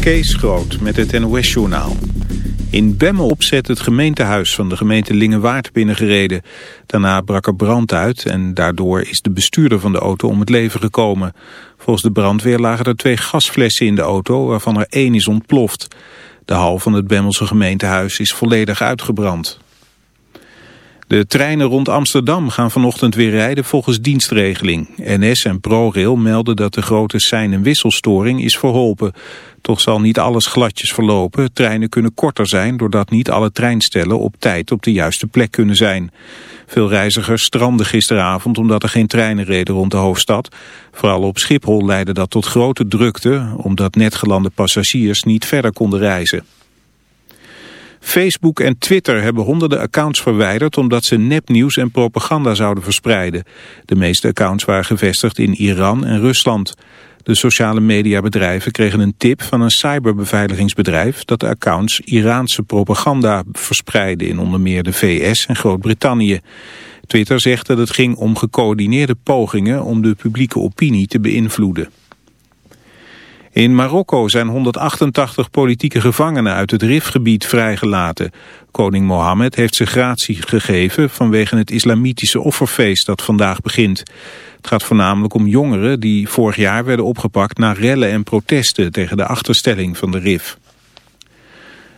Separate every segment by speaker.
Speaker 1: Kees Groot met het NOS-journaal. In Bemmel opzet het gemeentehuis van de gemeente Lingewaard binnengereden. Daarna brak er brand uit en daardoor is de bestuurder van de auto om het leven gekomen. Volgens de brandweer lagen er twee gasflessen in de auto, waarvan er één is ontploft. De hal van het Bemmelse gemeentehuis is volledig uitgebrand. De treinen rond Amsterdam gaan vanochtend weer rijden volgens dienstregeling. NS en ProRail melden dat de grote sein- en wisselstoring is verholpen. Toch zal niet alles gladjes verlopen. Treinen kunnen korter zijn doordat niet alle treinstellen op tijd op de juiste plek kunnen zijn. Veel reizigers stranden gisteravond omdat er geen treinen reden rond de hoofdstad. Vooral op Schiphol leidde dat tot grote drukte omdat net gelande passagiers niet verder konden reizen. Facebook en Twitter hebben honderden accounts verwijderd omdat ze nepnieuws en propaganda zouden verspreiden. De meeste accounts waren gevestigd in Iran en Rusland. De sociale mediabedrijven kregen een tip van een cyberbeveiligingsbedrijf dat de accounts Iraanse propaganda verspreiden in onder meer de VS en Groot-Brittannië. Twitter zegt dat het ging om gecoördineerde pogingen om de publieke opinie te beïnvloeden. In Marokko zijn 188 politieke gevangenen uit het Rifgebied vrijgelaten. Koning Mohammed heeft ze gratie gegeven vanwege het islamitische offerfeest dat vandaag begint. Het gaat voornamelijk om jongeren die vorig jaar werden opgepakt na rellen en protesten tegen de achterstelling van de RIF.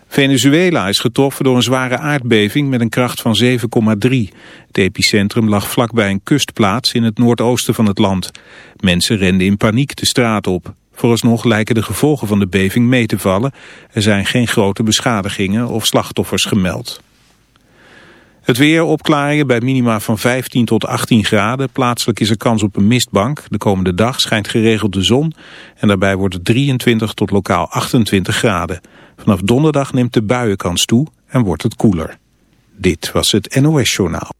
Speaker 1: Venezuela is getroffen door een zware aardbeving met een kracht van 7,3. Het epicentrum lag vlakbij een kustplaats in het noordoosten van het land. Mensen renden in paniek de straat op. Vooralsnog lijken de gevolgen van de beving mee te vallen. Er zijn geen grote beschadigingen of slachtoffers gemeld. Het weer opklaringen bij minima van 15 tot 18 graden. Plaatselijk is er kans op een mistbank. De komende dag schijnt geregeld de zon. En daarbij wordt het 23 tot lokaal 28 graden. Vanaf donderdag neemt de buienkans toe en wordt het koeler. Dit was het NOS Journaal.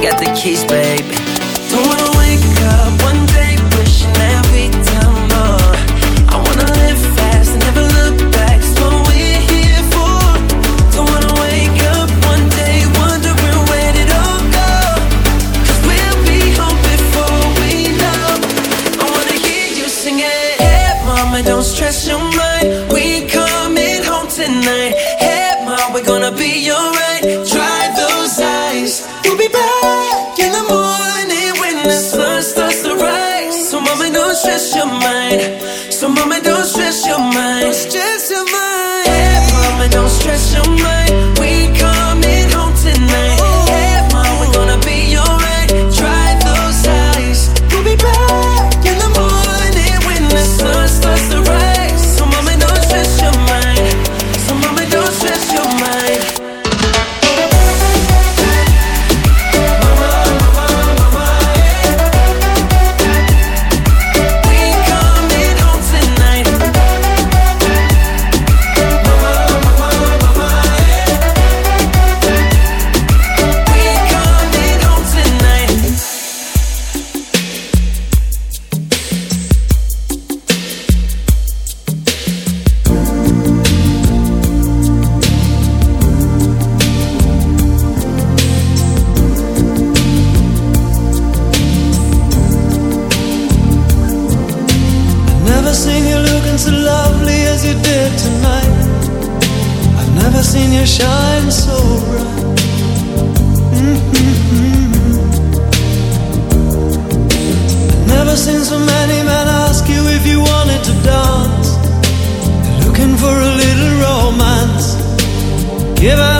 Speaker 2: Got the keys, baby.
Speaker 3: Given half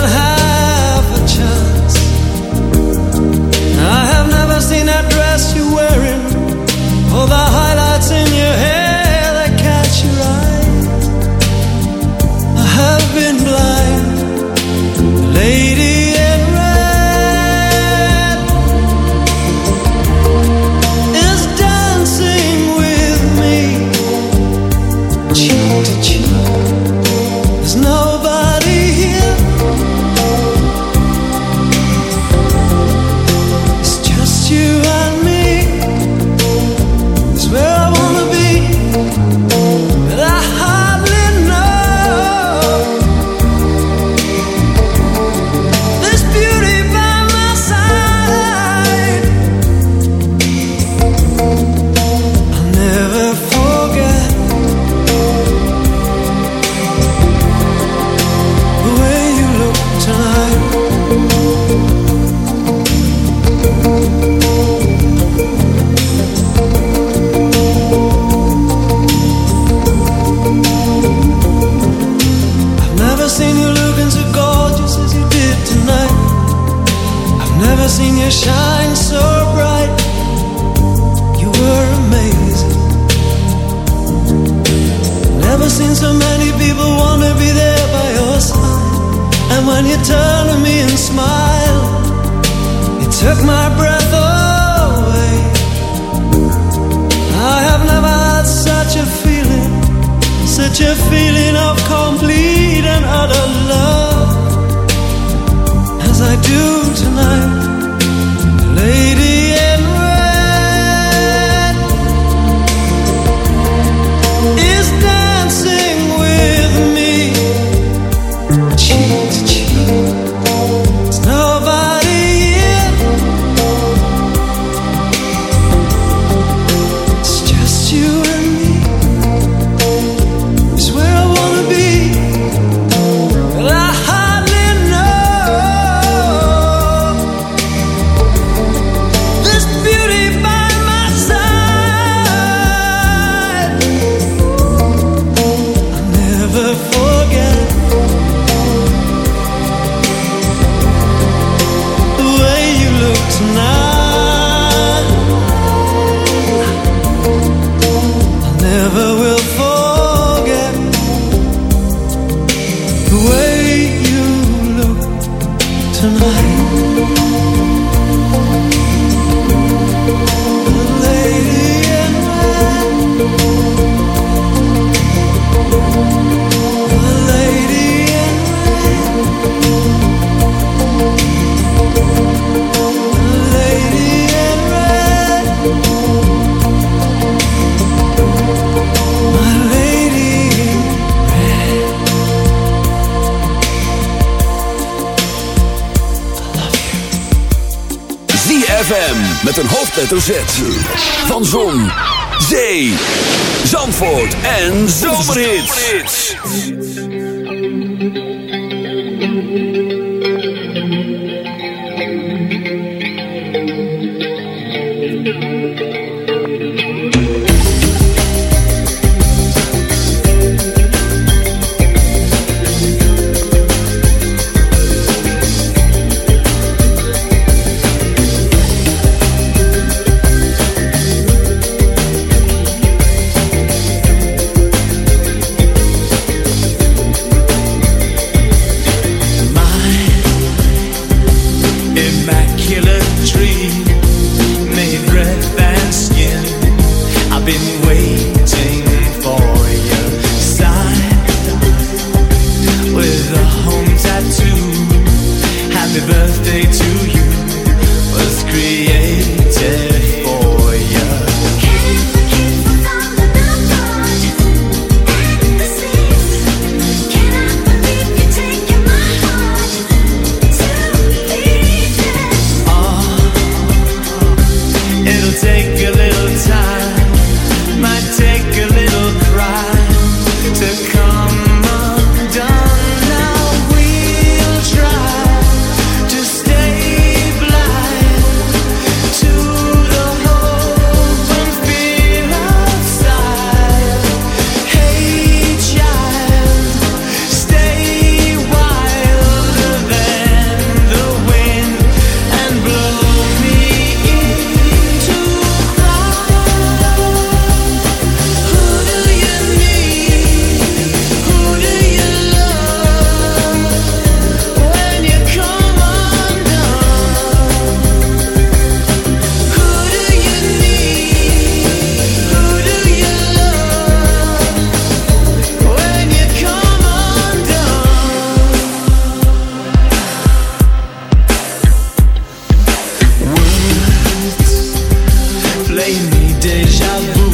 Speaker 4: play me deja vu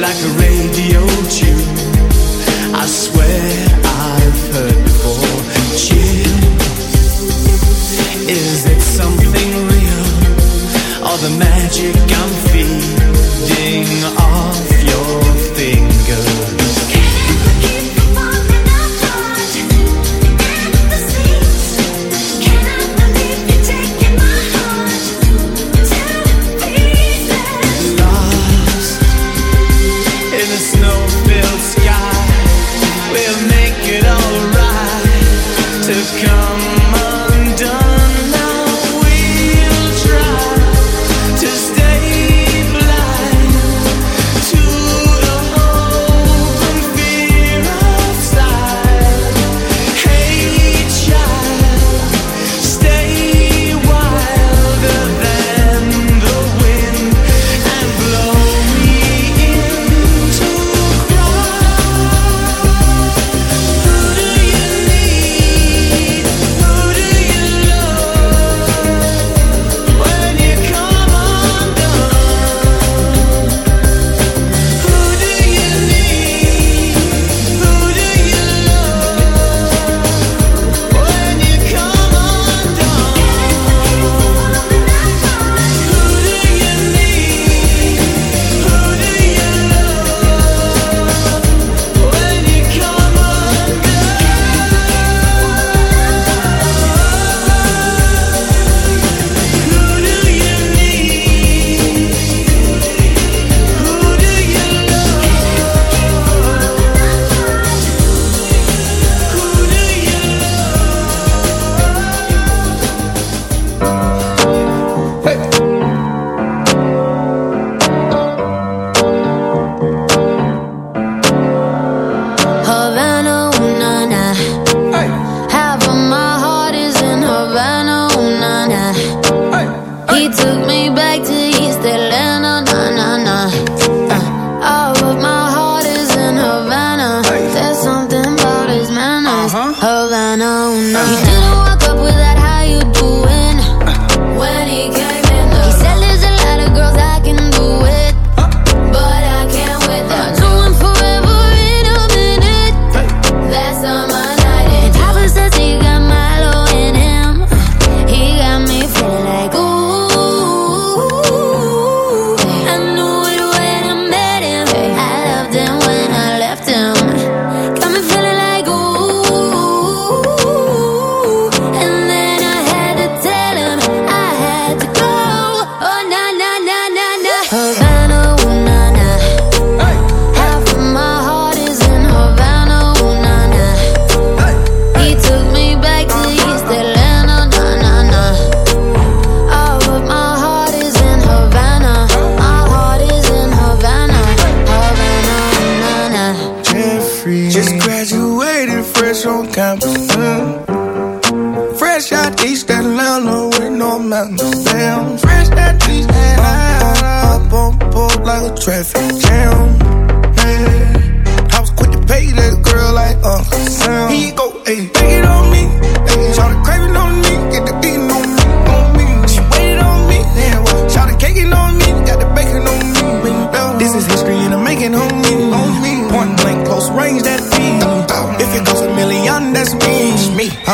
Speaker 4: like a radio tune. I swear I've heard before. Chill, is it something real or the magic I'm feeding?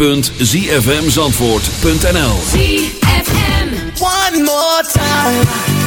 Speaker 4: www.zfmzandvoort.nl
Speaker 2: One more time.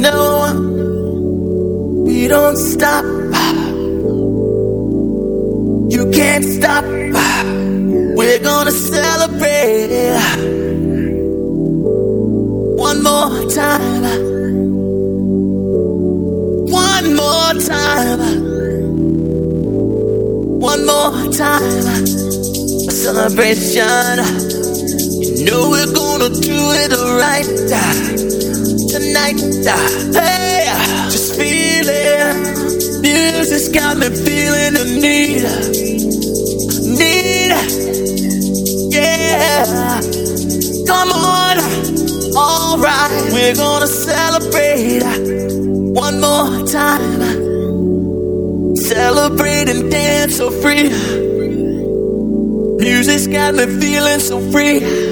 Speaker 2: No, we don't stop. You can't stop. We're gonna celebrate one more time. One more time. One more time. A celebration know we're gonna do it all right tonight. Hey, just feeling. Music's got me feeling the need, need. Yeah, come on. All right, we're gonna celebrate one more time. Celebrate and dance so free. Music's got me feeling so free.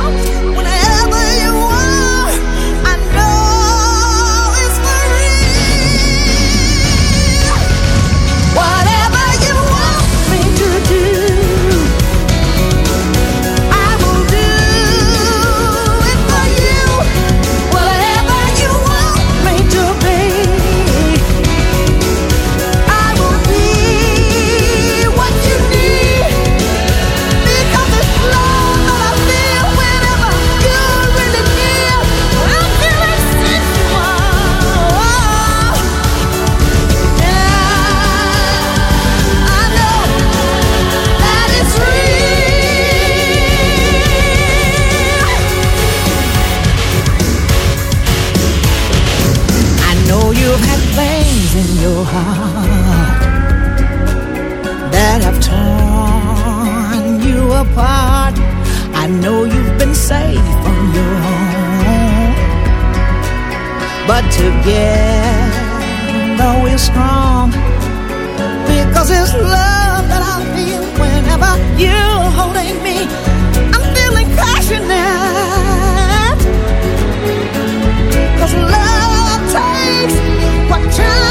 Speaker 5: apart. I know you've been safe on your own, but together we're strong. Because it's love that I feel whenever you're holding me. I'm feeling passionate. Cause love takes what time.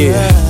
Speaker 6: Yeah.